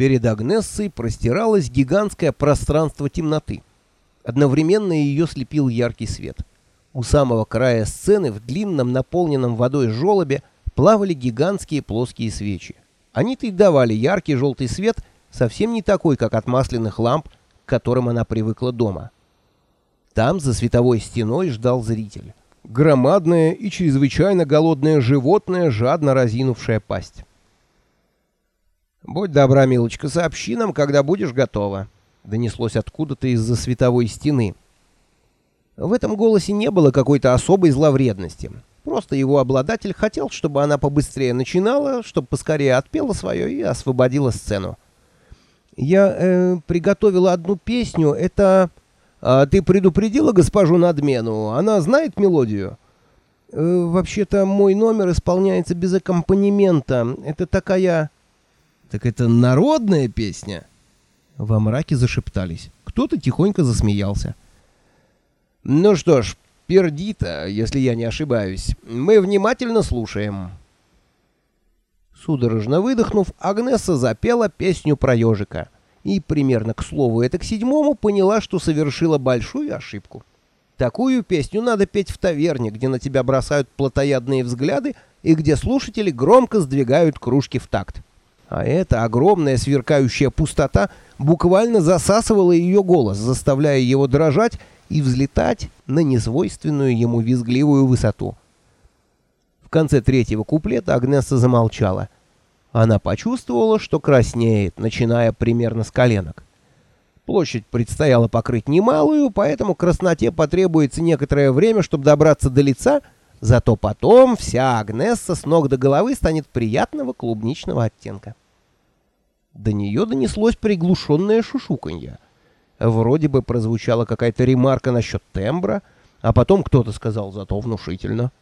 Перед Агнессой простиралось гигантское пространство темноты. Одновременно ее слепил яркий свет. У самого края сцены в длинном наполненном водой желобе плавали гигантские плоские свечи. Они-то и давали яркий желтый свет, совсем не такой, как от масляных ламп, к которым она привыкла дома. Там, за световой стеной, ждал зритель. Громадное и чрезвычайно голодное животное, жадно разинувшее пасть. «Будь добра, милочка, сообщи нам, когда будешь готова», — донеслось откуда-то из-за световой стены. В этом голосе не было какой-то особой зловредности. Просто его обладатель хотел, чтобы она побыстрее начинала, чтобы поскорее отпела свое и освободила сцену. «Я э, приготовила одну песню. Это...» «А ты предупредила госпожу Надмену? Она знает мелодию?» э, «Вообще-то мой номер исполняется без аккомпанемента. Это такая...» «Так это народная песня?» Во мраке зашептались. Кто-то тихонько засмеялся. «Ну что ж, пердита, если я не ошибаюсь. Мы внимательно слушаем». Судорожно выдохнув, Агнеса запела песню про ежика. И примерно к слову это к седьмому поняла, что совершила большую ошибку. Такую песню надо петь в таверне, где на тебя бросают плотоядные взгляды и где слушатели громко сдвигают кружки в такт. А эта огромная сверкающая пустота буквально засасывала ее голос, заставляя его дрожать и взлетать на несвойственную ему визгливую высоту. В конце третьего куплета Агнесса замолчала. Она почувствовала, что краснеет, начиная примерно с коленок. Площадь предстояло покрыть немалую, поэтому красноте потребуется некоторое время, чтобы добраться до лица, зато потом вся Агнесса с ног до головы станет приятного клубничного оттенка. До нее донеслось приглушенное шушуканье. Вроде бы прозвучала какая-то ремарка насчет тембра, а потом кто-то сказал зато внушительно.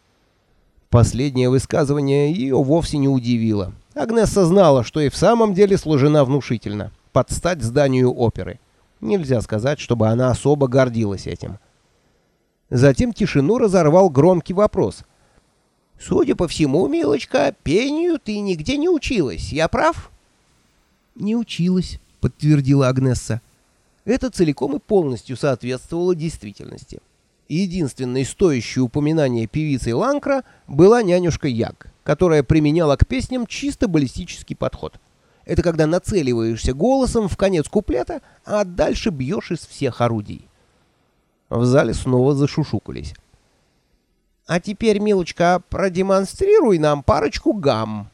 Последнее высказывание ее вовсе не удивило. Агнесса знала, что и в самом деле сложена внушительно, под стать зданию оперы. Нельзя сказать, чтобы она особо гордилась этим. Затем тишину разорвал громкий вопрос. «Судя по всему, милочка, пению ты нигде не училась, я прав?» «Не училась», — подтвердила Агнесса. Это целиком и полностью соответствовало действительности. Единственной стоящей упоминание певицы Ланкра была нянюшка Яг, которая применяла к песням чисто баллистический подход. Это когда нацеливаешься голосом в конец куплета, а дальше бьешь из всех орудий. В зале снова зашушукались. «А теперь, милочка, продемонстрируй нам парочку гамм»,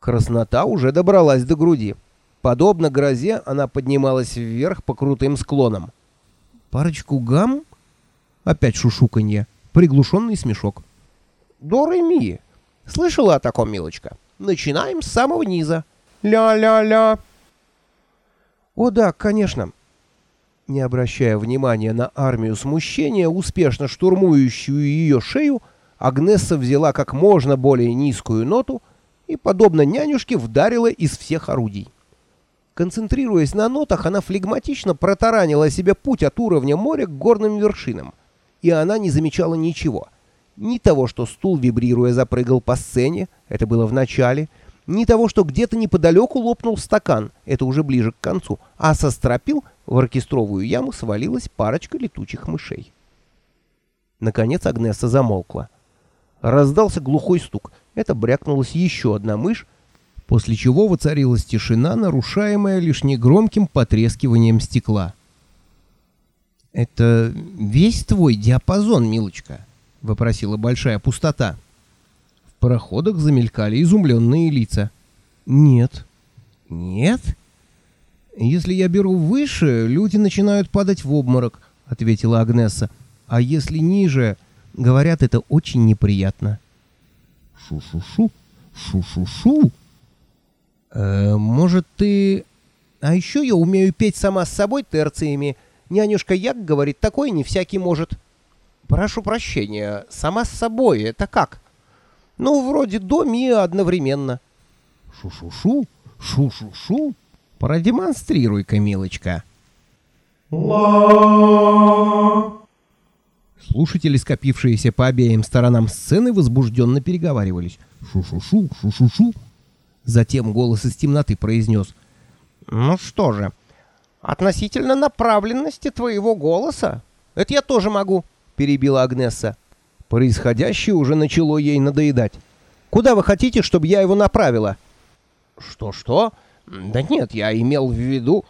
Краснота уже добралась до груди. Подобно грозе, она поднималась вверх по крутым склонам. «Парочку гам?» Опять шушуканье. Приглушенный смешок. «До ми. Слышала о таком, милочка? Начинаем с самого низа. Ля-ля-ля!» «О да, конечно!» Не обращая внимания на армию смущения, успешно штурмующую ее шею, Агнесса взяла как можно более низкую ноту — и, подобно нянюшке, вдарила из всех орудий. Концентрируясь на нотах, она флегматично протаранила себе путь от уровня моря к горным вершинам. И она не замечала ничего. Ни того, что стул, вибрируя, запрыгал по сцене, это было в начале, ни того, что где-то неподалеку лопнул стакан, это уже ближе к концу, а со стропил в оркестровую яму свалилась парочка летучих мышей. Наконец Агнеса замолкла. Раздался глухой стук. Это брякнулась еще одна мышь, после чего воцарилась тишина, нарушаемая лишь негромким потрескиванием стекла. «Это весь твой диапазон, милочка?» — вопросила большая пустота. В проходах замелькали изумленные лица. «Нет». «Нет?» «Если я беру выше, люди начинают падать в обморок», — ответила Агнесса. «А если ниже...» Говорят, это очень неприятно. Шу-шу-шу, шу-шу-шу. Э, может, ты... А еще я умею петь сама с собой терциями. Нянюшка Як говорит, такое не всякий может. Прошу прощения, сама с собой, это как? Ну, вроде до ми одновременно. Шу-шу-шу, шу-шу-шу. Продемонстрируй-ка, милочка. Ла Слушатели, скопившиеся по обеим сторонам сцены, возбужденно переговаривались. «Шу-шу-шу, шу-шу-шу». Затем голос из темноты произнес. «Ну что же, относительно направленности твоего голоса, это я тоже могу», — перебила Агнесса. Происходящее уже начало ей надоедать. «Куда вы хотите, чтобы я его направила?» «Что-что? Да нет, я имел в виду...»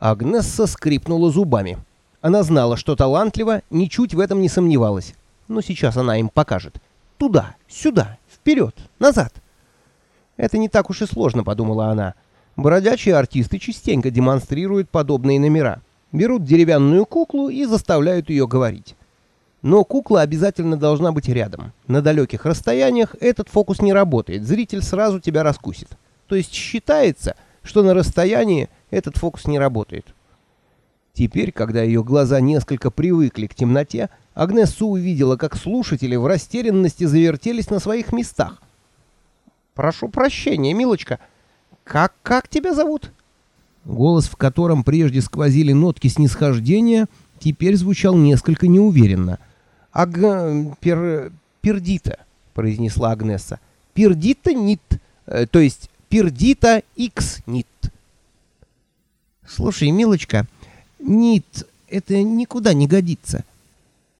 Агнесса скрипнула зубами. Она знала, что талантлива, ничуть в этом не сомневалась. Но сейчас она им покажет. Туда, сюда, вперед, назад. Это не так уж и сложно, подумала она. Бродячие артисты частенько демонстрируют подобные номера. Берут деревянную куклу и заставляют ее говорить. Но кукла обязательно должна быть рядом. На далеких расстояниях этот фокус не работает, зритель сразу тебя раскусит. То есть считается, что на расстоянии этот фокус не работает. Теперь, когда ее глаза несколько привыкли к темноте, Агнесса увидела, как слушатели в растерянности завертелись на своих местах. «Прошу прощения, милочка. Как, как тебя зовут?» Голос, в котором прежде сквозили нотки снисхождения, теперь звучал несколько неуверенно. «Аг... пер... пердита», — произнесла Агнесса. «Пердита нит, э, то есть пердита икс нит». «Слушай, милочка, нит — это никуда не годится».